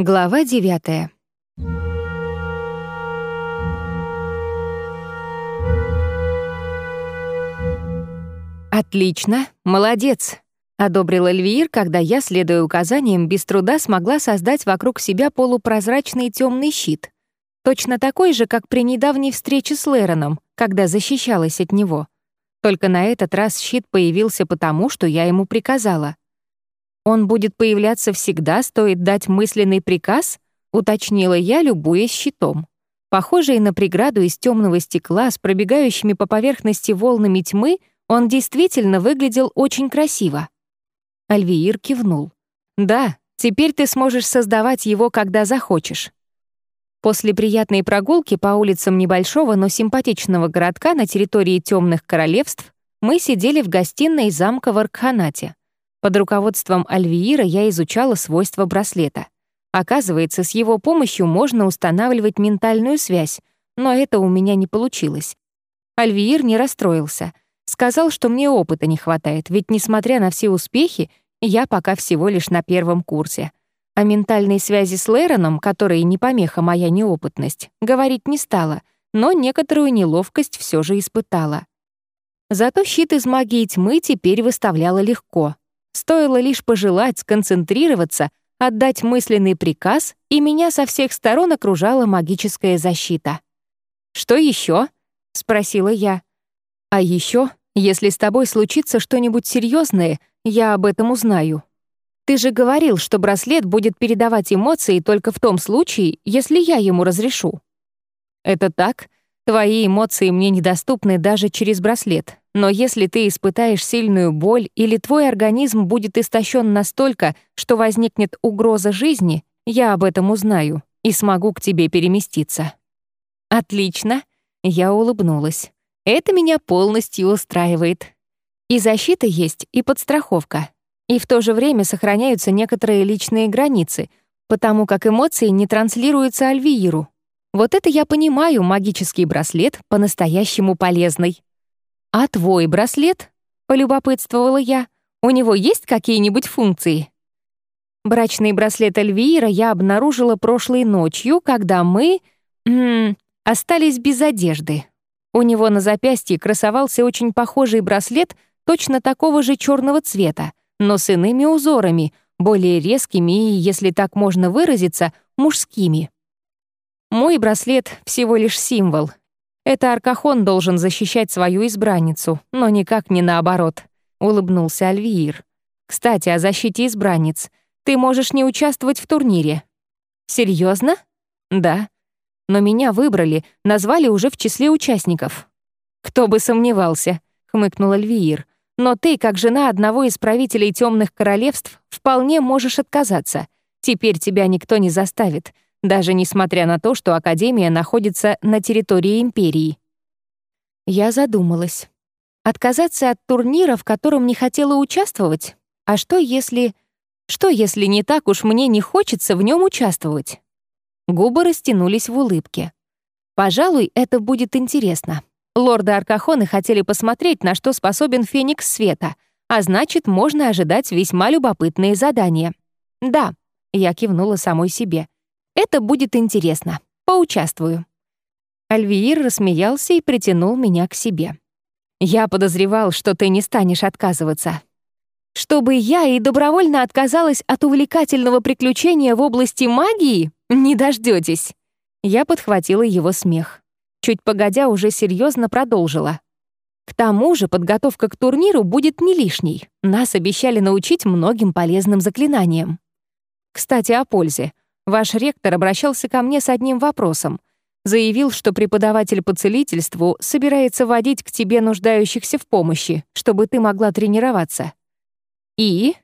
Глава девятая. «Отлично, молодец», — одобрил Эльвир, когда я, следуя указаниям, без труда смогла создать вокруг себя полупрозрачный темный щит. Точно такой же, как при недавней встрече с Лэроном, когда защищалась от него. Только на этот раз щит появился потому, что я ему приказала. «Он будет появляться всегда, стоит дать мысленный приказ?» — уточнила я, любуясь щитом. Похожий на преграду из темного стекла с пробегающими по поверхности волнами тьмы, он действительно выглядел очень красиво. Альвиир кивнул. «Да, теперь ты сможешь создавать его, когда захочешь». После приятной прогулки по улицам небольшого, но симпатичного городка на территории темных королевств мы сидели в гостиной замка в Аркханате. Под руководством Альвиира я изучала свойства браслета. Оказывается, с его помощью можно устанавливать ментальную связь, но это у меня не получилось. Альвиир не расстроился. Сказал, что мне опыта не хватает, ведь, несмотря на все успехи, я пока всего лишь на первом курсе. О ментальной связи с Лейроном, которой не помеха моя неопытность, говорить не стала, но некоторую неловкость все же испытала. Зато щит из магии тьмы теперь выставляла легко. Стоило лишь пожелать сконцентрироваться, отдать мысленный приказ, и меня со всех сторон окружала магическая защита. «Что еще? спросила я. «А еще, если с тобой случится что-нибудь серьезное, я об этом узнаю. Ты же говорил, что браслет будет передавать эмоции только в том случае, если я ему разрешу». «Это так?» Твои эмоции мне недоступны даже через браслет. Но если ты испытаешь сильную боль или твой организм будет истощен настолько, что возникнет угроза жизни, я об этом узнаю и смогу к тебе переместиться». «Отлично!» — я улыбнулась. «Это меня полностью устраивает. И защита есть, и подстраховка. И в то же время сохраняются некоторые личные границы, потому как эмоции не транслируются Альвииру, вот это я понимаю, магический браслет по-настоящему полезный. А твой браслет? Полюбопытствовала я. У него есть какие-нибудь функции? Брачный браслет Эльвира я обнаружила прошлой ночью, когда мы... М -м, остались без одежды. У него на запястье красовался очень похожий браслет точно такого же черного цвета, но с иными узорами, более резкими и, если так можно выразиться, мужскими. Мой браслет — всего лишь символ. Это Аркахон должен защищать свою избранницу, но никак не наоборот», — улыбнулся Альвиир. «Кстати, о защите избранниц. Ты можешь не участвовать в турнире». Серьезно? «Да. Но меня выбрали, назвали уже в числе участников». «Кто бы сомневался», — хмыкнул Альвиир. «Но ты, как жена одного из правителей темных королевств, вполне можешь отказаться. Теперь тебя никто не заставит даже несмотря на то, что Академия находится на территории Империи. Я задумалась. Отказаться от турнира, в котором не хотела участвовать? А что если... Что если не так уж мне не хочется в нем участвовать? Губы растянулись в улыбке. Пожалуй, это будет интересно. Лорды Аркахоны хотели посмотреть, на что способен Феникс Света, а значит, можно ожидать весьма любопытные задания. Да, я кивнула самой себе. Это будет интересно. Поучаствую». Альвиир рассмеялся и притянул меня к себе. «Я подозревал, что ты не станешь отказываться. Чтобы я и добровольно отказалась от увлекательного приключения в области магии? Не дождётесь!» Я подхватила его смех. Чуть погодя, уже серьезно продолжила. К тому же подготовка к турниру будет не лишней. Нас обещали научить многим полезным заклинаниям. Кстати, о пользе. Ваш ректор обращался ко мне с одним вопросом. Заявил, что преподаватель по целительству собирается водить к тебе нуждающихся в помощи, чтобы ты могла тренироваться. И?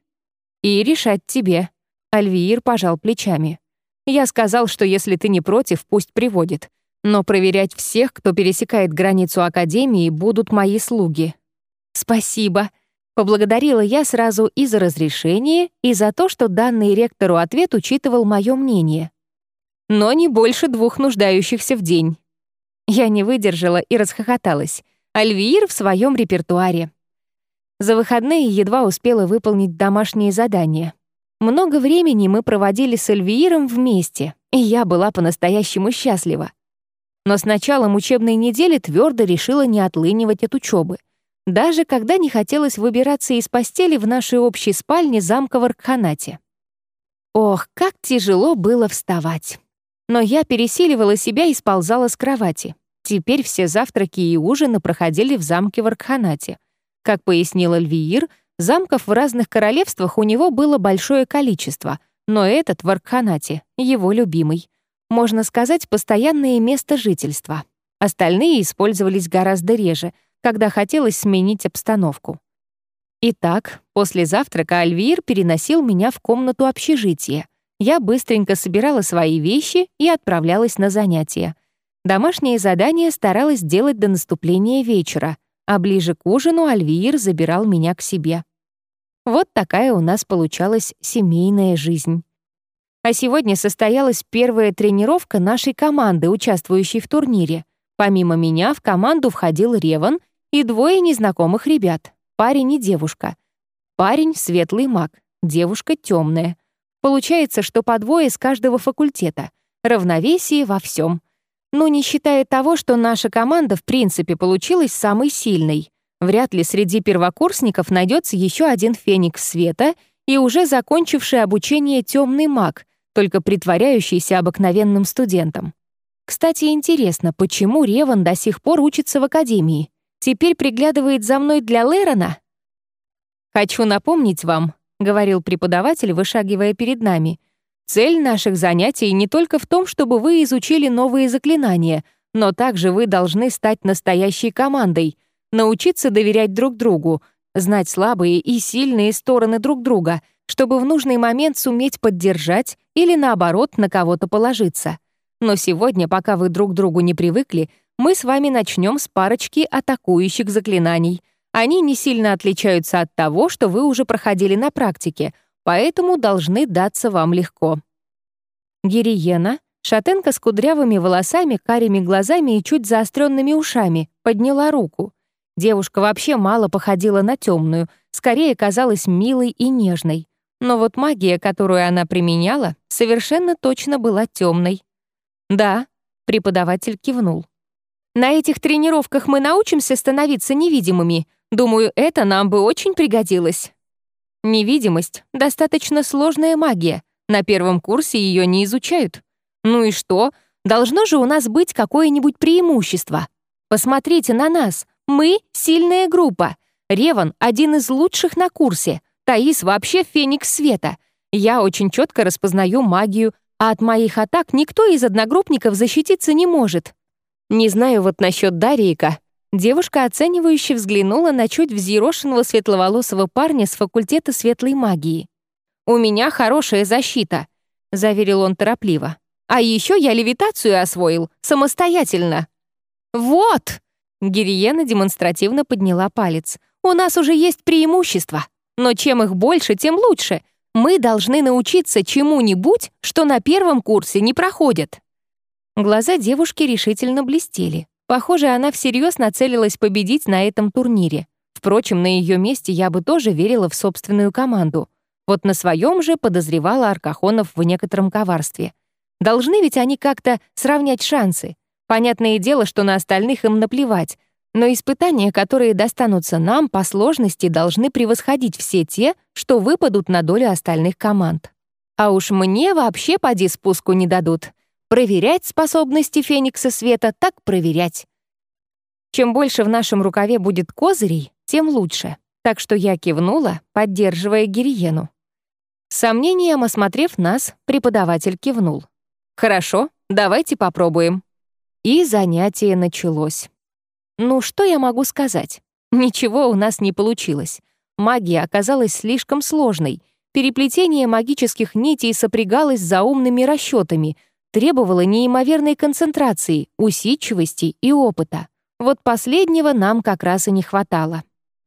И решать тебе. Альвиир пожал плечами. Я сказал, что если ты не против, пусть приводит. Но проверять всех, кто пересекает границу Академии, будут мои слуги. Спасибо. Поблагодарила я сразу и за разрешение, и за то, что данный ректору ответ учитывал мое мнение. Но не больше двух нуждающихся в день. Я не выдержала и расхохоталась. Альвир в своем репертуаре. За выходные едва успела выполнить домашние задания. Много времени мы проводили с Эльвииром вместе, и я была по-настоящему счастлива. Но с началом учебной недели твердо решила не отлынивать от учебы, даже когда не хотелось выбираться из постели в нашей общей спальне замка в Аркханате. Ох, как тяжело было вставать. Но я пересиливала себя и сползала с кровати. Теперь все завтраки и ужины проходили в замке в Аркханате. Как пояснил Эльвиир, замков в разных королевствах у него было большое количество, но этот в Аркханате — его любимый. Можно сказать, постоянное место жительства. Остальные использовались гораздо реже, когда хотелось сменить обстановку. Итак, после завтрака Альвир переносил меня в комнату общежития. Я быстренько собирала свои вещи и отправлялась на занятия. Домашнее задание старалась делать до наступления вечера, а ближе к ужину Альвир забирал меня к себе. Вот такая у нас получалась семейная жизнь. А сегодня состоялась первая тренировка нашей команды, участвующей в турнире. Помимо меня в команду входил Реван и двое незнакомых ребят парень и девушка. Парень — светлый маг, девушка — темная. Получается, что по двое с каждого факультета. Равновесие во всем. Ну, не считая того, что наша команда в принципе получилась самой сильной. Вряд ли среди первокурсников найдется еще один феникс света и уже закончивший обучение темный маг, только притворяющийся обыкновенным студентом. Кстати, интересно, почему Реван до сих пор учится в академии? Теперь приглядывает за мной для Лерона? «Хочу напомнить вам», — говорил преподаватель, вышагивая перед нами, «цель наших занятий не только в том, чтобы вы изучили новые заклинания, но также вы должны стать настоящей командой, научиться доверять друг другу, знать слабые и сильные стороны друг друга, чтобы в нужный момент суметь поддержать или, наоборот, на кого-то положиться. Но сегодня, пока вы друг другу не привыкли, мы с вами начнем с парочки атакующих заклинаний. Они не сильно отличаются от того, что вы уже проходили на практике, поэтому должны даться вам легко. Гириена, шатенка с кудрявыми волосами, карими глазами и чуть заостренными ушами, подняла руку. Девушка вообще мало походила на темную, скорее казалась милой и нежной. Но вот магия, которую она применяла, совершенно точно была темной. «Да», — преподаватель кивнул. На этих тренировках мы научимся становиться невидимыми. Думаю, это нам бы очень пригодилось. Невидимость — достаточно сложная магия. На первом курсе ее не изучают. Ну и что? Должно же у нас быть какое-нибудь преимущество. Посмотрите на нас. Мы — сильная группа. Реван — один из лучших на курсе. Таис вообще феникс света. Я очень четко распознаю магию, а от моих атак никто из одногруппников защититься не может. Не знаю вот насчет Дарейка. Девушка оценивающе взглянула на чуть взъерошенного светловолосого парня с факультета светлой магии. «У меня хорошая защита», — заверил он торопливо. «А еще я левитацию освоил, самостоятельно». «Вот!» — Гириена демонстративно подняла палец. «У нас уже есть преимущества. Но чем их больше, тем лучше. Мы должны научиться чему-нибудь, что на первом курсе не проходят». Глаза девушки решительно блестели. Похоже, она всерьез нацелилась победить на этом турнире. Впрочем, на ее месте я бы тоже верила в собственную команду. Вот на своем же подозревала Аркахонов в некотором коварстве. Должны ведь они как-то сравнять шансы. Понятное дело, что на остальных им наплевать, но испытания, которые достанутся нам по сложности, должны превосходить все те, что выпадут на долю остальных команд. А уж мне вообще поди спуску не дадут. Проверять способности Феникса Света, так проверять. Чем больше в нашем рукаве будет козырей, тем лучше. Так что я кивнула, поддерживая Гириену. С сомнением осмотрев нас, преподаватель кивнул. «Хорошо, давайте попробуем». И занятие началось. Ну, что я могу сказать? Ничего у нас не получилось. Магия оказалась слишком сложной. Переплетение магических нитей сопрягалось за умными расчетами — требовало неимоверной концентрации, усидчивости и опыта. Вот последнего нам как раз и не хватало.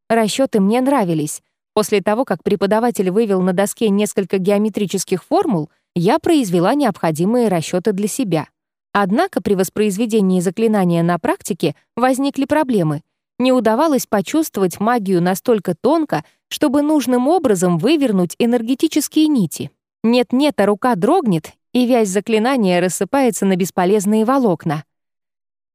Расчеты мне нравились. После того, как преподаватель вывел на доске несколько геометрических формул, я произвела необходимые расчеты для себя. Однако при воспроизведении заклинания на практике возникли проблемы. не удавалось почувствовать магию настолько тонко, чтобы нужным образом вывернуть энергетические нити. Нет-нет, а рука дрогнет, и вязь заклинания рассыпается на бесполезные волокна.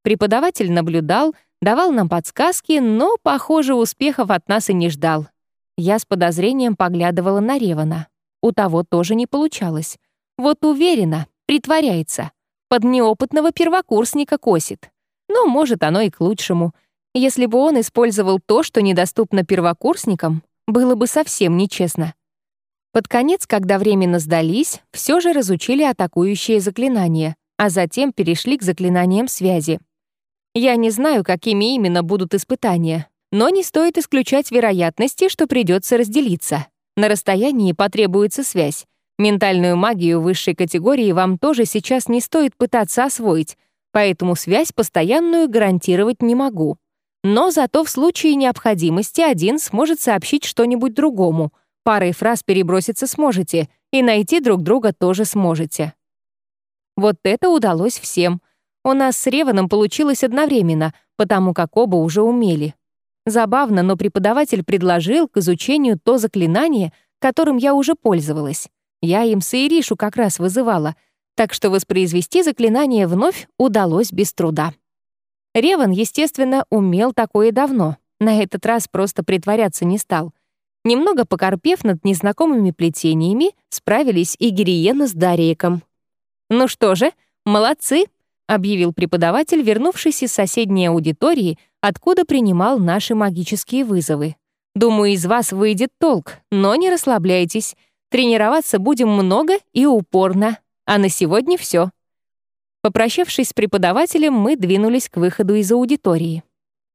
Преподаватель наблюдал, давал нам подсказки, но, похоже, успехов от нас и не ждал. Я с подозрением поглядывала на Ревана. У того тоже не получалось. Вот уверена, притворяется. Под неопытного первокурсника косит. Но, может, оно и к лучшему. Если бы он использовал то, что недоступно первокурсникам, было бы совсем нечестно. Под конец, когда временно сдались, все же разучили атакующие заклинания, а затем перешли к заклинаниям связи. Я не знаю, какими именно будут испытания, но не стоит исключать вероятности, что придется разделиться. На расстоянии потребуется связь. Ментальную магию высшей категории вам тоже сейчас не стоит пытаться освоить, поэтому связь постоянную гарантировать не могу. Но зато в случае необходимости один сможет сообщить что-нибудь другому. Парой фраз переброситься сможете, и найти друг друга тоже сможете. Вот это удалось всем. У нас с Реваном получилось одновременно, потому как оба уже умели. Забавно, но преподаватель предложил к изучению то заклинание, которым я уже пользовалась. Я им Саиришу как раз вызывала, так что воспроизвести заклинание вновь удалось без труда. Реван, естественно, умел такое давно. На этот раз просто притворяться не стал. Немного покорпев над незнакомыми плетениями, справились и Гириена с Дариеком. «Ну что же, молодцы!» — объявил преподаватель, вернувшись из соседней аудитории, откуда принимал наши магические вызовы. «Думаю, из вас выйдет толк, но не расслабляйтесь. Тренироваться будем много и упорно. А на сегодня все. Попрощавшись с преподавателем, мы двинулись к выходу из аудитории.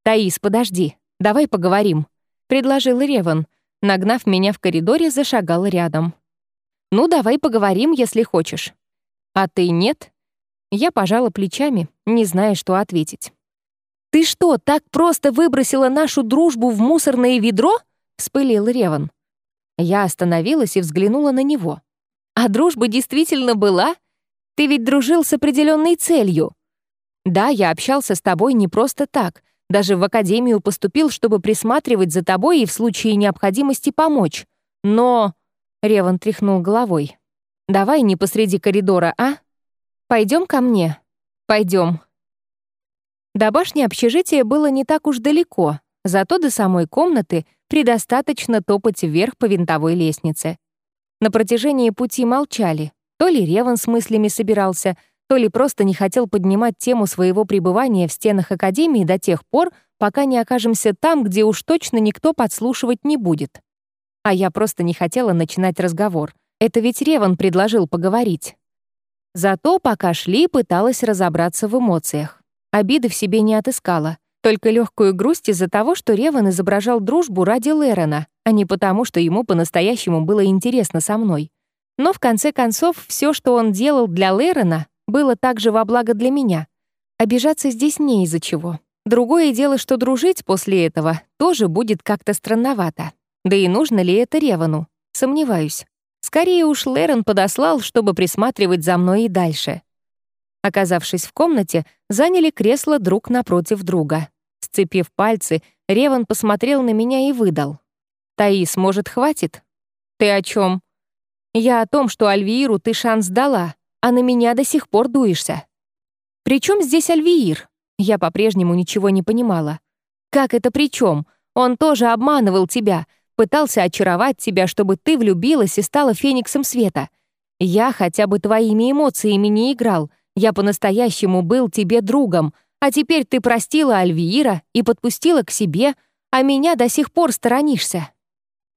«Таис, подожди, давай поговорим», — предложил Реван. Нагнав меня в коридоре, зашагал рядом. «Ну, давай поговорим, если хочешь». «А ты нет?» Я пожала плечами, не зная, что ответить. «Ты что, так просто выбросила нашу дружбу в мусорное ведро?» — вспылил Реван. Я остановилась и взглянула на него. «А дружба действительно была? Ты ведь дружил с определенной целью». «Да, я общался с тобой не просто так. Даже в академию поступил, чтобы присматривать за тобой и в случае необходимости помочь. Но...» — Реван тряхнул головой. «Давай не посреди коридора, а? Пойдем ко мне?» «Пойдем», до башни общежития было не так уж далеко, зато до самой комнаты предостаточно топать вверх по винтовой лестнице. На протяжении пути молчали. То ли Реван с мыслями собирался, то ли просто не хотел поднимать тему своего пребывания в стенах Академии до тех пор, пока не окажемся там, где уж точно никто подслушивать не будет. А я просто не хотела начинать разговор. Это ведь Реван предложил поговорить. Зато, пока шли, пыталась разобраться в эмоциях. Обиды в себе не отыскала, только легкую грусть из-за того, что Реван изображал дружбу ради Лерона, а не потому, что ему по-настоящему было интересно со мной. Но в конце концов, все, что он делал для Лерона, было также во благо для меня. Обижаться здесь не из-за чего. Другое дело, что дружить после этого тоже будет как-то странновато. Да и нужно ли это Ревану? Сомневаюсь. Скорее уж Лерон подослал, чтобы присматривать за мной и дальше. Оказавшись в комнате, заняли кресло друг напротив друга. Сцепив пальцы, Реван посмотрел на меня и выдал. «Таис, может, хватит?» «Ты о чем? «Я о том, что Альвииру ты шанс дала, а на меня до сих пор дуешься». «При чем здесь Альвиир?» Я по-прежнему ничего не понимала. «Как это при чем? Он тоже обманывал тебя, пытался очаровать тебя, чтобы ты влюбилась и стала фениксом света. Я хотя бы твоими эмоциями не играл, я по-настоящему был тебе другом, а теперь ты простила Альвиира и подпустила к себе, а меня до сих пор сторонишься.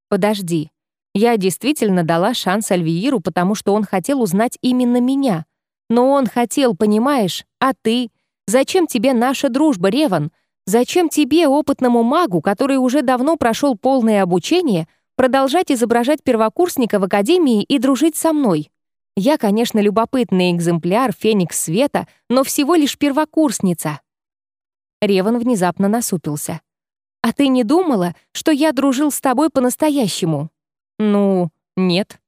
Подожди. Я действительно дала шанс Альвииру, потому что он хотел узнать именно меня. Но он хотел, понимаешь, а ты? Зачем тебе наша дружба, Реван? Зачем тебе, опытному магу, который уже давно прошел полное обучение, продолжать изображать первокурсника в академии и дружить со мной? Я, конечно, любопытный экземпляр, феникс света, но всего лишь первокурсница. Реван внезапно насупился. «А ты не думала, что я дружил с тобой по-настоящему?» «Ну, нет».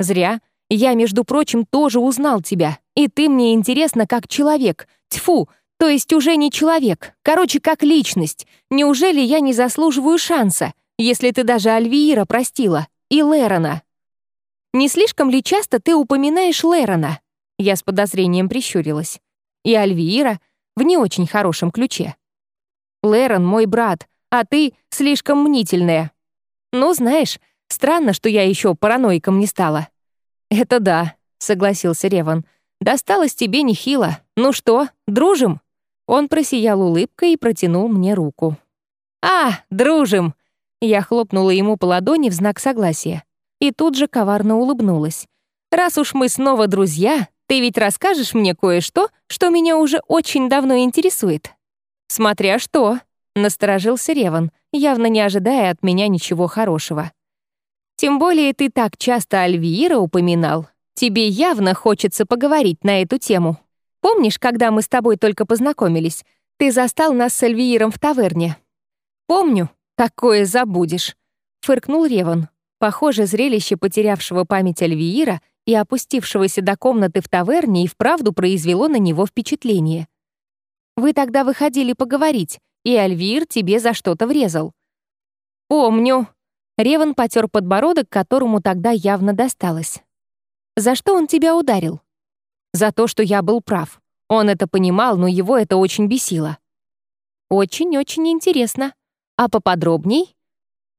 «Зря. Я, между прочим, тоже узнал тебя, и ты мне интересна как человек. Тьфу, То есть уже не человек, короче, как личность. Неужели я не заслуживаю шанса, если ты даже Альвиира простила и Лерона? Не слишком ли часто ты упоминаешь Лерона? Я с подозрением прищурилась. И Альвиира в не очень хорошем ключе. Лерон мой брат, а ты слишком мнительная. Ну, знаешь, странно, что я еще параноиком не стала. Это да, согласился Реван. Досталось тебе нехило. Ну что, дружим? Он просиял улыбкой и протянул мне руку. «А, дружим!» Я хлопнула ему по ладони в знак согласия. И тут же коварно улыбнулась. «Раз уж мы снова друзья, ты ведь расскажешь мне кое-что, что меня уже очень давно интересует». «Смотря что», — насторожился Реван, явно не ожидая от меня ничего хорошего. «Тем более ты так часто Альвиира упоминал. Тебе явно хочется поговорить на эту тему». Помнишь, когда мы с тобой только познакомились, ты застал нас с Эльвииром в таверне?» «Помню. Такое забудешь», — фыркнул Реван. Похоже, зрелище потерявшего память Альвиира и опустившегося до комнаты в таверне и вправду произвело на него впечатление. «Вы тогда выходили поговорить, и Альвир тебе за что-то врезал». «Помню». Реван потер подбородок, которому тогда явно досталось. «За что он тебя ударил?» За то, что я был прав. Он это понимал, но его это очень бесило. Очень-очень интересно. А поподробней?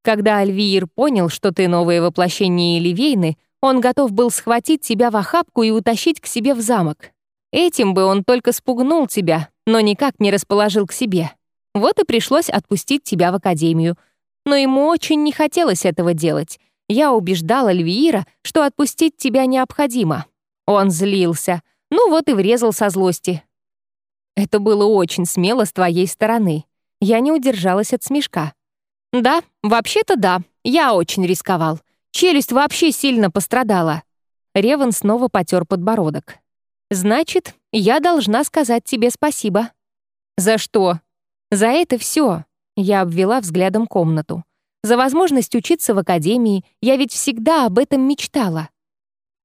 Когда Альвиир понял, что ты новое воплощение Эливейны, он готов был схватить тебя в охапку и утащить к себе в замок. Этим бы он только спугнул тебя, но никак не расположил к себе. Вот и пришлось отпустить тебя в академию. Но ему очень не хотелось этого делать. Я убеждала Альвиира, что отпустить тебя необходимо. Он злился. Ну вот и врезал со злости. Это было очень смело с твоей стороны. Я не удержалась от смешка. Да, вообще-то да, я очень рисковал. Челюсть вообще сильно пострадала. Реван снова потер подбородок. Значит, я должна сказать тебе спасибо. За что? За это все. Я обвела взглядом комнату. За возможность учиться в академии, я ведь всегда об этом мечтала.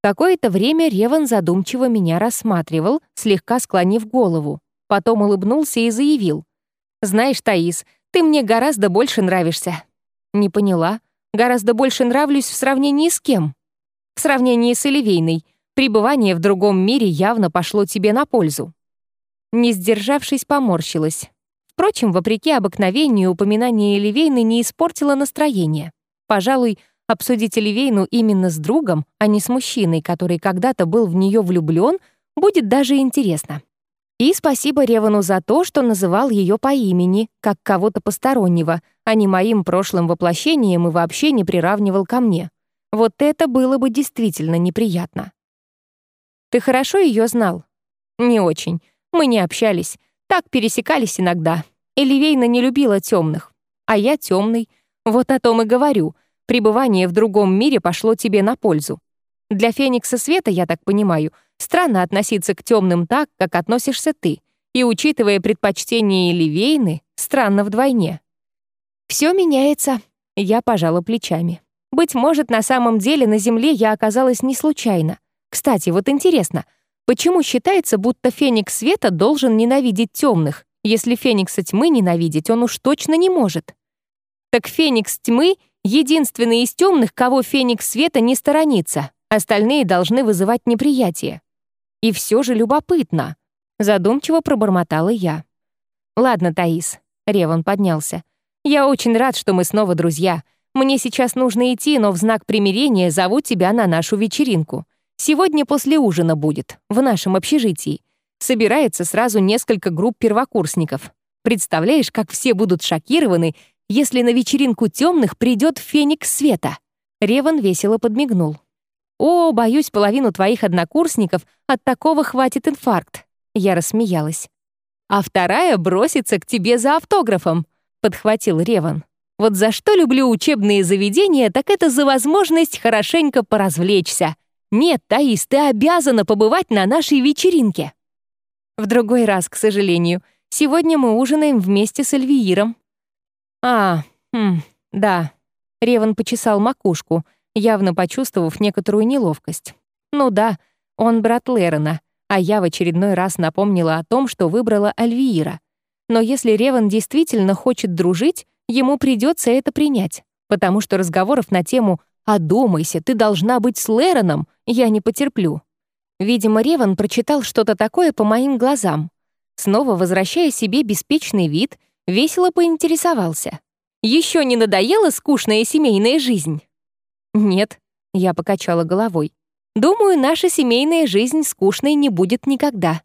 Какое-то время Реван задумчиво меня рассматривал, слегка склонив голову. Потом улыбнулся и заявил. «Знаешь, Таис, ты мне гораздо больше нравишься». «Не поняла. Гораздо больше нравлюсь в сравнении с кем?» «В сравнении с Оливейной. Пребывание в другом мире явно пошло тебе на пользу». Не сдержавшись, поморщилась. Впрочем, вопреки обыкновению, упоминание Эливейны не испортило настроение. Пожалуй, Обсудить Оливейну именно с другом, а не с мужчиной, который когда-то был в нее влюблен, будет даже интересно. И спасибо Ревану за то, что называл ее по имени, как кого-то постороннего, а не моим прошлым воплощением и вообще не приравнивал ко мне. Вот это было бы действительно неприятно. «Ты хорошо ее знал?» «Не очень. Мы не общались. Так пересекались иногда. Эливейна не любила темных. А я темный. Вот о том и говорю — Пребывание в другом мире пошло тебе на пользу. Для Феникса Света, я так понимаю, странно относиться к темным так, как относишься ты, и, учитывая предпочтение Ливейны, странно вдвойне. Все меняется, я пожала плечами. Быть может, на самом деле на Земле я оказалась не случайно. Кстати, вот интересно, почему считается, будто Феникс Света должен ненавидеть темных, если Феникса Тьмы ненавидеть он уж точно не может? Так Феникс Тьмы — Единственный из темных, кого Феникс Света не сторонится, остальные должны вызывать неприятие. И все же любопытно. Задумчиво пробормотала я. «Ладно, Таис», — Реван поднялся. «Я очень рад, что мы снова друзья. Мне сейчас нужно идти, но в знак примирения зову тебя на нашу вечеринку. Сегодня после ужина будет, в нашем общежитии. Собирается сразу несколько групп первокурсников. Представляешь, как все будут шокированы, если на вечеринку темных придет Феникс Света?» Реван весело подмигнул. «О, боюсь, половину твоих однокурсников от такого хватит инфаркт». Я рассмеялась. «А вторая бросится к тебе за автографом», — подхватил Реван. «Вот за что люблю учебные заведения, так это за возможность хорошенько поразвлечься. Нет, Таис, ты обязана побывать на нашей вечеринке». В другой раз, к сожалению. Сегодня мы ужинаем вместе с Эльвииром. «А, хм, да». Реван почесал макушку, явно почувствовав некоторую неловкость. «Ну да, он брат Лерона, а я в очередной раз напомнила о том, что выбрала Альвиира. Но если Реван действительно хочет дружить, ему придется это принять, потому что разговоров на тему «Одумайся, ты должна быть с Лероном» я не потерплю. Видимо, Реван прочитал что-то такое по моим глазам. Снова возвращая себе беспечный вид, весело поинтересовался. «Еще не надоела скучная семейная жизнь?» «Нет», — я покачала головой. Думаю, наша семейная жизнь скучной не будет никогда.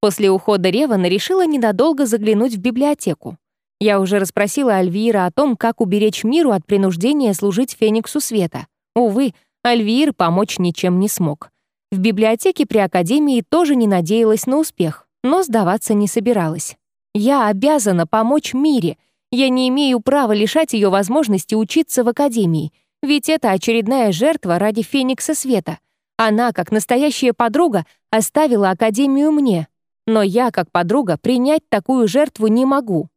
После ухода Ревана решила ненадолго заглянуть в библиотеку. Я уже расспросила Альвира о том, как уберечь миру от принуждения служить Фениксу Света. Увы, Альвир помочь ничем не смог. В библиотеке при Академии тоже не надеялась на успех, но сдаваться не собиралась. Я обязана помочь Мире. Я не имею права лишать ее возможности учиться в Академии — ведь это очередная жертва ради Феникса Света. Она, как настоящая подруга, оставила Академию мне. Но я, как подруга, принять такую жертву не могу.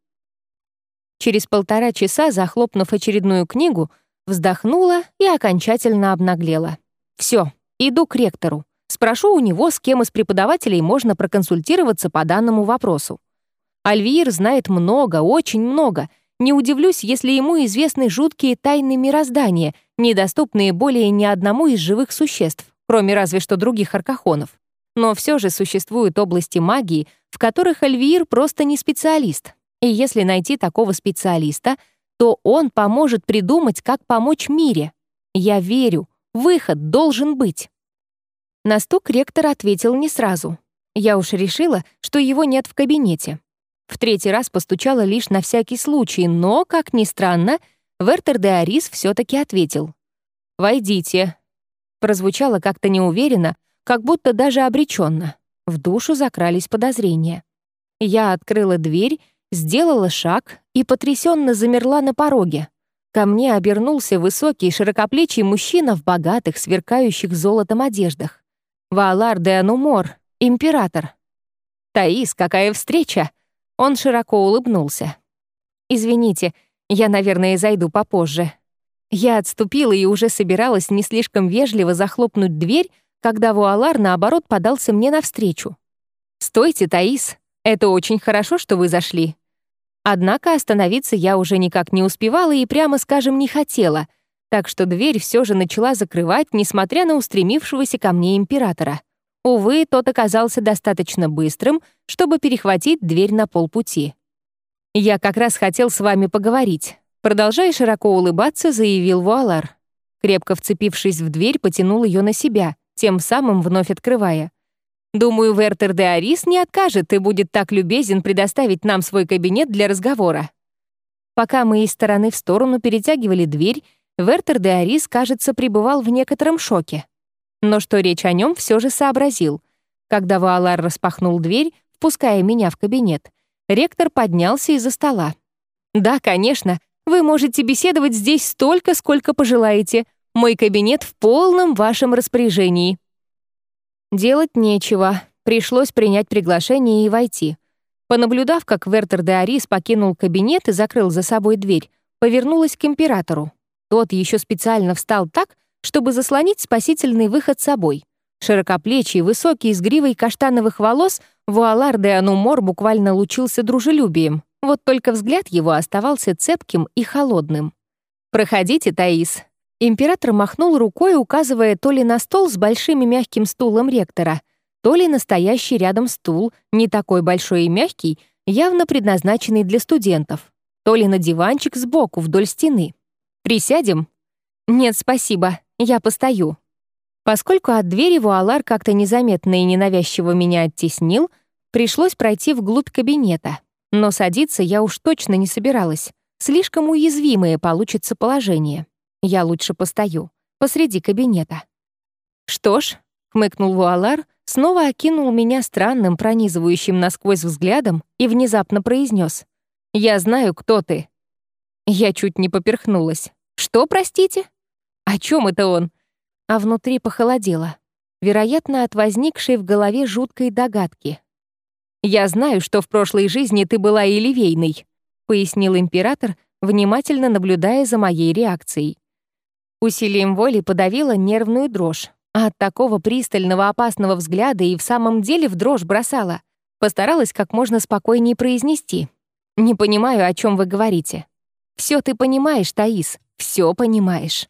Через полтора часа, захлопнув очередную книгу, вздохнула и окончательно обнаглела. Все, иду к ректору. Спрошу у него, с кем из преподавателей можно проконсультироваться по данному вопросу. Альвир знает много, очень много — не удивлюсь, если ему известны жуткие тайны мироздания, недоступные более ни одному из живых существ, кроме разве что других аркахонов. Но все же существуют области магии, в которых Альвиир просто не специалист. И если найти такого специалиста, то он поможет придумать, как помочь мире. Я верю, выход должен быть. На стук ректор ответил не сразу. Я уж решила, что его нет в кабинете. В третий раз постучала лишь на всякий случай, но, как ни странно, Вертер де Арис все-таки ответил. «Войдите». Прозвучало как-то неуверенно, как будто даже обреченно. В душу закрались подозрения. Я открыла дверь, сделала шаг и потрясенно замерла на пороге. Ко мне обернулся высокий, широкоплечий мужчина в богатых, сверкающих золотом одеждах. Ваалар де Анумор, император. «Таис, какая встреча!» Он широко улыбнулся. «Извините, я, наверное, зайду попозже». Я отступила и уже собиралась не слишком вежливо захлопнуть дверь, когда Вуалар, наоборот, подался мне навстречу. «Стойте, Таис, это очень хорошо, что вы зашли». Однако остановиться я уже никак не успевала и, прямо скажем, не хотела, так что дверь все же начала закрывать, несмотря на устремившегося ко мне императора — Увы, тот оказался достаточно быстрым, чтобы перехватить дверь на полпути. «Я как раз хотел с вами поговорить», — продолжая широко улыбаться, заявил Вуалар. Крепко вцепившись в дверь, потянул ее на себя, тем самым вновь открывая. «Думаю, Вертер де Арис не откажет и будет так любезен предоставить нам свой кабинет для разговора». Пока мы из стороны в сторону перетягивали дверь, Вертер де Арис, кажется, пребывал в некотором шоке но что речь о нем все же сообразил. Когда Вуалар распахнул дверь, впуская меня в кабинет, ректор поднялся из-за стола. «Да, конечно, вы можете беседовать здесь столько, сколько пожелаете. Мой кабинет в полном вашем распоряжении». Делать нечего. Пришлось принять приглашение и войти. Понаблюдав, как Вертер де Арис покинул кабинет и закрыл за собой дверь, повернулась к императору. Тот еще специально встал так, чтобы заслонить спасительный выход собой. Широкоплечий, высокий, с гривой каштановых волос, Вуалар де Анумор буквально лучился дружелюбием. Вот только взгляд его оставался цепким и холодным. «Проходите, Таис». Император махнул рукой, указывая то ли на стол с большим и мягким стулом ректора, то ли настоящий рядом стул, не такой большой и мягкий, явно предназначенный для студентов, то ли на диванчик сбоку вдоль стены. «Присядем?» «Нет, спасибо», я постою. Поскольку от двери Вуалар как-то незаметно и ненавязчиво меня оттеснил, пришлось пройти вглубь кабинета. Но садиться я уж точно не собиралась. Слишком уязвимое получится положение. Я лучше постою, посреди кабинета. «Что ж», — хмыкнул Вуалар, снова окинул меня странным, пронизывающим насквозь взглядом и внезапно произнес: «Я знаю, кто ты». Я чуть не поперхнулась. «Что, простите?» О чем это он? А внутри похолодело. Вероятно, от возникшей в голове жуткой догадки. «Я знаю, что в прошлой жизни ты была Еливейной», — пояснил император, внимательно наблюдая за моей реакцией. Усилием воли подавила нервную дрожь. а от такого пристального опасного взгляда и в самом деле в дрожь бросала. Постаралась как можно спокойнее произнести. «Не понимаю, о чем вы говорите». «Все ты понимаешь, Таис, все понимаешь».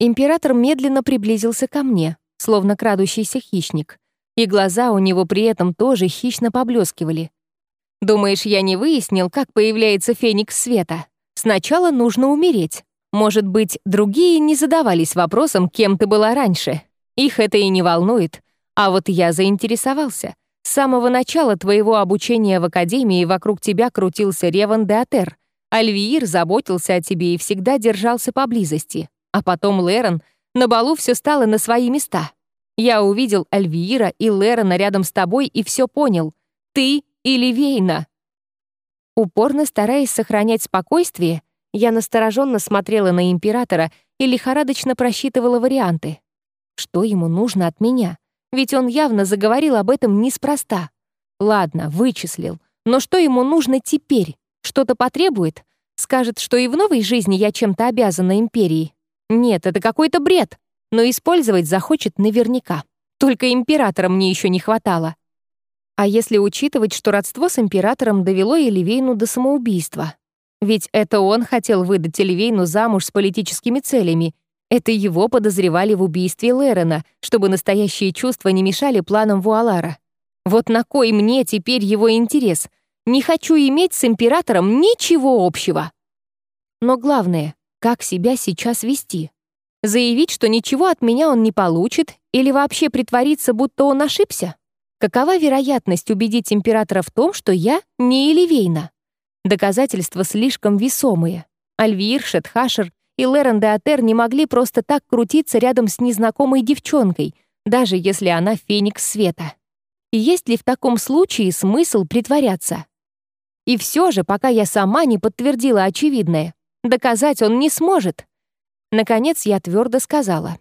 Император медленно приблизился ко мне, словно крадущийся хищник, и глаза у него при этом тоже хищно поблескивали. «Думаешь, я не выяснил, как появляется феникс света? Сначала нужно умереть. Может быть, другие не задавались вопросом, кем ты была раньше. Их это и не волнует. А вот я заинтересовался. С самого начала твоего обучения в академии вокруг тебя крутился Реван де Атер. Альвиир заботился о тебе и всегда держался поблизости. А потом Лерон. На балу все стало на свои места. Я увидел Альвиира и Лерона рядом с тобой и все понял. Ты или Вейна. Упорно стараясь сохранять спокойствие, я настороженно смотрела на императора и лихорадочно просчитывала варианты. Что ему нужно от меня? Ведь он явно заговорил об этом неспроста. Ладно, вычислил. Но что ему нужно теперь? Что-то потребует? Скажет, что и в новой жизни я чем-то обязана империи? Нет, это какой-то бред. Но использовать захочет наверняка. Только императора мне еще не хватало. А если учитывать, что родство с императором довело Эливейну до самоубийства? Ведь это он хотел выдать Эливейну замуж с политическими целями. Это его подозревали в убийстве Лерена, чтобы настоящие чувства не мешали планам Вуалара. Вот на кой мне теперь его интерес? Не хочу иметь с императором ничего общего. Но главное, как себя сейчас вести? Заявить, что ничего от меня он не получит, или вообще притвориться, будто он ошибся? Какова вероятность убедить императора в том, что я не Эливейна? Доказательства слишком весомые. Альвир, Шетхашер и Лерен де Атер не могли просто так крутиться рядом с незнакомой девчонкой, даже если она феникс света. Есть ли в таком случае смысл притворяться? И все же, пока я сама не подтвердила очевидное, доказать он не сможет. Наконец я твердо сказала.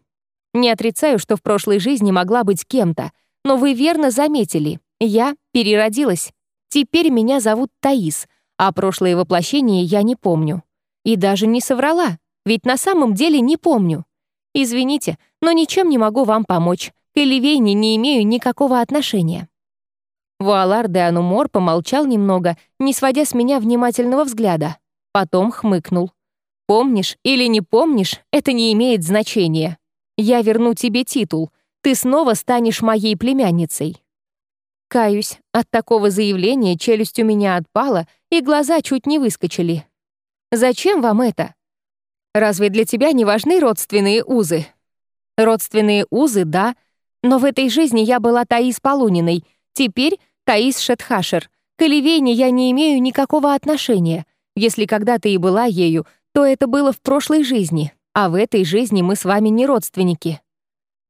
Не отрицаю, что в прошлой жизни могла быть кем-то, но вы верно заметили, я переродилась. Теперь меня зовут Таис — а прошлое воплощение я не помню. И даже не соврала, ведь на самом деле не помню. Извините, но ничем не могу вам помочь. К Эливейне не имею никакого отношения». Вуалар де Анумор помолчал немного, не сводя с меня внимательного взгляда. Потом хмыкнул. «Помнишь или не помнишь, это не имеет значения. Я верну тебе титул. Ты снова станешь моей племянницей». Каюсь, от такого заявления челюсть у меня отпала, и глаза чуть не выскочили. «Зачем вам это? Разве для тебя не важны родственные узы?» «Родственные узы, да, но в этой жизни я была Таис Полуниной, теперь Таис Шетхашер. К Оливейне я не имею никакого отношения. Если когда-то и была ею, то это было в прошлой жизни, а в этой жизни мы с вами не родственники».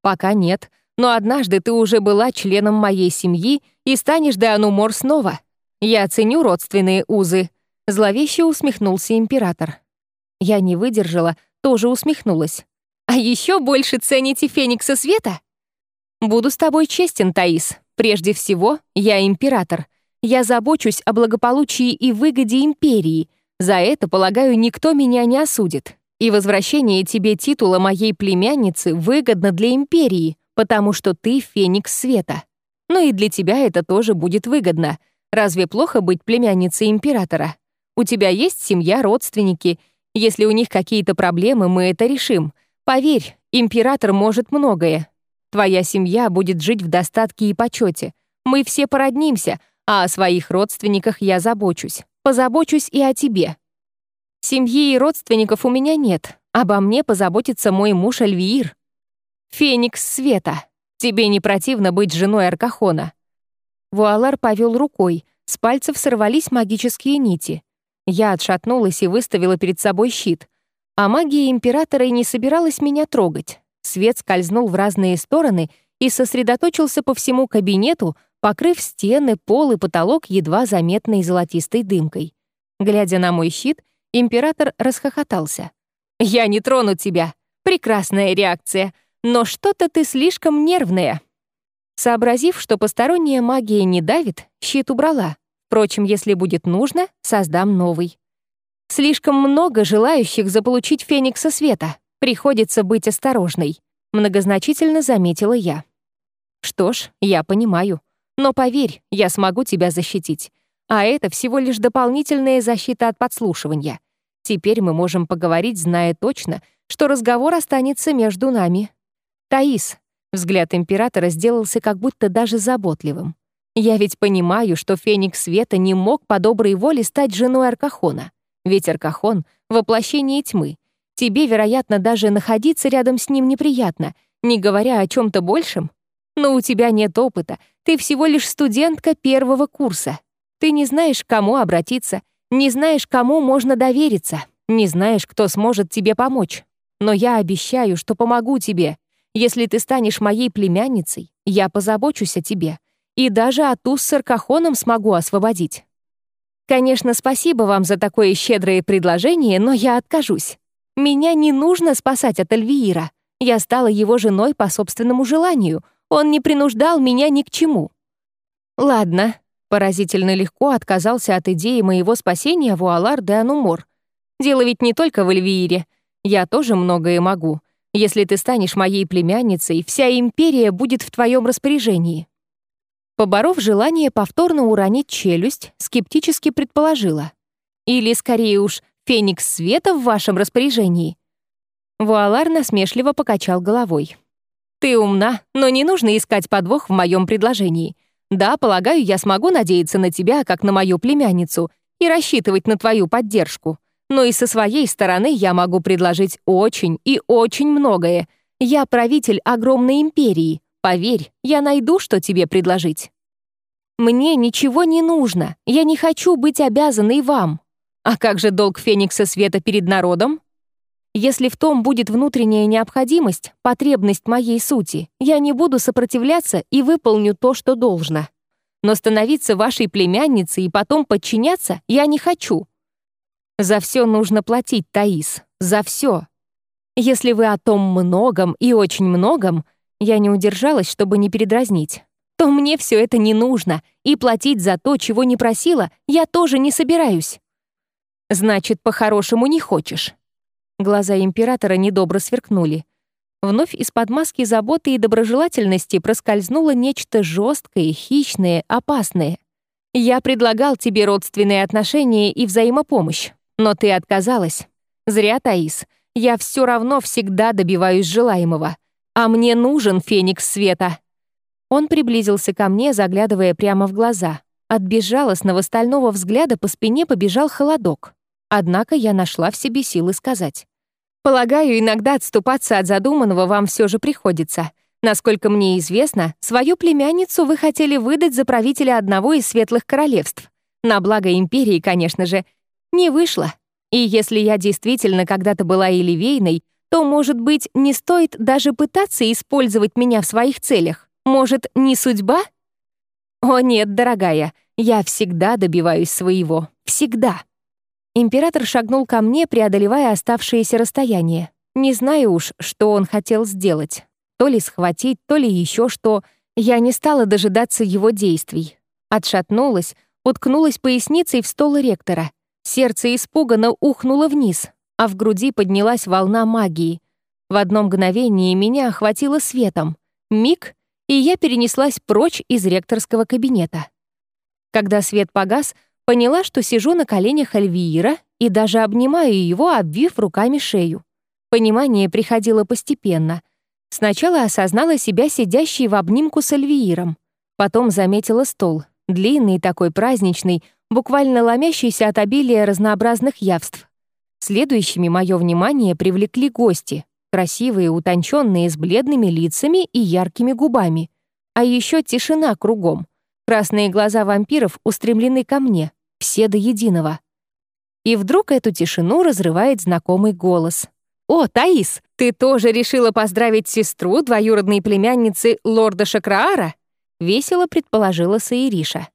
«Пока нет», но однажды ты уже была членом моей семьи и станешь Деанумор снова. Я ценю родственные узы», — зловеще усмехнулся император. Я не выдержала, тоже усмехнулась. «А еще больше цените Феникса Света?» «Буду с тобой честен, Таис. Прежде всего, я император. Я забочусь о благополучии и выгоде империи. За это, полагаю, никто меня не осудит. И возвращение тебе титула моей племянницы выгодно для империи потому что ты феникс света. Ну и для тебя это тоже будет выгодно. Разве плохо быть племянницей императора? У тебя есть семья, родственники. Если у них какие-то проблемы, мы это решим. Поверь, император может многое. Твоя семья будет жить в достатке и почете. Мы все породнимся, а о своих родственниках я забочусь. Позабочусь и о тебе. Семьи и родственников у меня нет. Обо мне позаботится мой муж Альвиир. «Феникс света! Тебе не противно быть женой Аркахона?» Вуалар повел рукой, с пальцев сорвались магические нити. Я отшатнулась и выставила перед собой щит. А магия Императора и не собиралась меня трогать. Свет скользнул в разные стороны и сосредоточился по всему кабинету, покрыв стены, пол и потолок едва заметной золотистой дымкой. Глядя на мой щит, император расхохотался. «Я не трону тебя! Прекрасная реакция! Но что-то ты слишком нервная». Сообразив, что посторонняя магия не давит, щит убрала. Впрочем, если будет нужно, создам новый. Слишком много желающих заполучить Феникса Света. Приходится быть осторожной. Многозначительно заметила я. Что ж, я понимаю. Но поверь, я смогу тебя защитить. А это всего лишь дополнительная защита от подслушивания. Теперь мы можем поговорить, зная точно, что разговор останется между нами. Таис, взгляд императора сделался как будто даже заботливым. Я ведь понимаю, что Феникс Света не мог по доброй воле стать женой Аркахона. Ведь Аркахон — воплощение тьмы. Тебе, вероятно, даже находиться рядом с ним неприятно, не говоря о чем то большем. Но у тебя нет опыта, ты всего лишь студентка первого курса. Ты не знаешь, кому обратиться, не знаешь, кому можно довериться, не знаешь, кто сможет тебе помочь. Но я обещаю, что помогу тебе. Если ты станешь моей племянницей, я позабочусь о тебе. И даже Ату с Саркахоном смогу освободить. Конечно, спасибо вам за такое щедрое предложение, но я откажусь. Меня не нужно спасать от Альвиира. Я стала его женой по собственному желанию. Он не принуждал меня ни к чему. Ладно, поразительно легко отказался от идеи моего спасения Вуалар де Анумор. Дело ведь не только в Альвиире. Я тоже многое могу. Если ты станешь моей племянницей, вся империя будет в твоем распоряжении. Поборов желание повторно уронить челюсть, скептически предположила. Или, скорее уж, феникс света в вашем распоряжении? Вуалар насмешливо покачал головой. «Ты умна, но не нужно искать подвох в моем предложении. Да, полагаю, я смогу надеяться на тебя, как на мою племянницу, и рассчитывать на твою поддержку. Но и со своей стороны я могу предложить очень и очень многое. Я правитель огромной империи, Поверь, я найду, что тебе предложить. Мне ничего не нужно, я не хочу быть обязанной вам. А как же долг Феникса Света перед народом? Если в том будет внутренняя необходимость, потребность моей сути, я не буду сопротивляться и выполню то, что должно. Но становиться вашей племянницей и потом подчиняться я не хочу. За все нужно платить, Таис, за все. Если вы о том многом и очень многом, я не удержалась, чтобы не передразнить. То мне все это не нужно, и платить за то, чего не просила, я тоже не собираюсь. Значит, по-хорошему не хочешь. Глаза императора недобро сверкнули. Вновь из-под маски заботы и доброжелательности проскользнуло нечто жесткое, хищное, опасное. Я предлагал тебе родственные отношения и взаимопомощь, но ты отказалась. Зря, Таис. Я все равно всегда добиваюсь желаемого. «А мне нужен феникс света!» Он приблизился ко мне, заглядывая прямо в глаза. От безжалостного стального взгляда по спине побежал холодок. Однако я нашла в себе силы сказать. «Полагаю, иногда отступаться от задуманного вам все же приходится. Насколько мне известно, свою племянницу вы хотели выдать за правителя одного из светлых королевств. На благо империи, конечно же. Не вышло. И если я действительно когда-то была Эливейной, то, может быть, не стоит даже пытаться использовать меня в своих целях? Может, не судьба? О нет, дорогая, я всегда добиваюсь своего. Всегда. Император шагнул ко мне, преодолевая оставшееся расстояние. Не знаю уж, что он хотел сделать. То ли схватить, то ли еще что. Я не стала дожидаться его действий. Отшатнулась, уткнулась поясницей в стол ректора. Сердце испуганно ухнуло вниз а в груди поднялась волна магии. В одно мгновение меня охватило светом. Миг, и я перенеслась прочь из ректорского кабинета. Когда свет погас, поняла, что сижу на коленях Альвиира и даже обнимаю его, обвив руками шею. Понимание приходило постепенно. Сначала осознала себя сидящей в обнимку с Альвииром. Потом заметила стол, длинный такой праздничный, буквально ломящийся от обилия разнообразных явств. Следующими мое внимание привлекли гости, красивые, утонченные, с бледными лицами и яркими губами. А еще тишина кругом. Красные глаза вампиров устремлены ко мне, все до единого. И вдруг эту тишину разрывает знакомый голос. «О, Таис, ты тоже решила поздравить сестру двоюродной племянницы лорда Шакраара?» — весело предположила Саириша.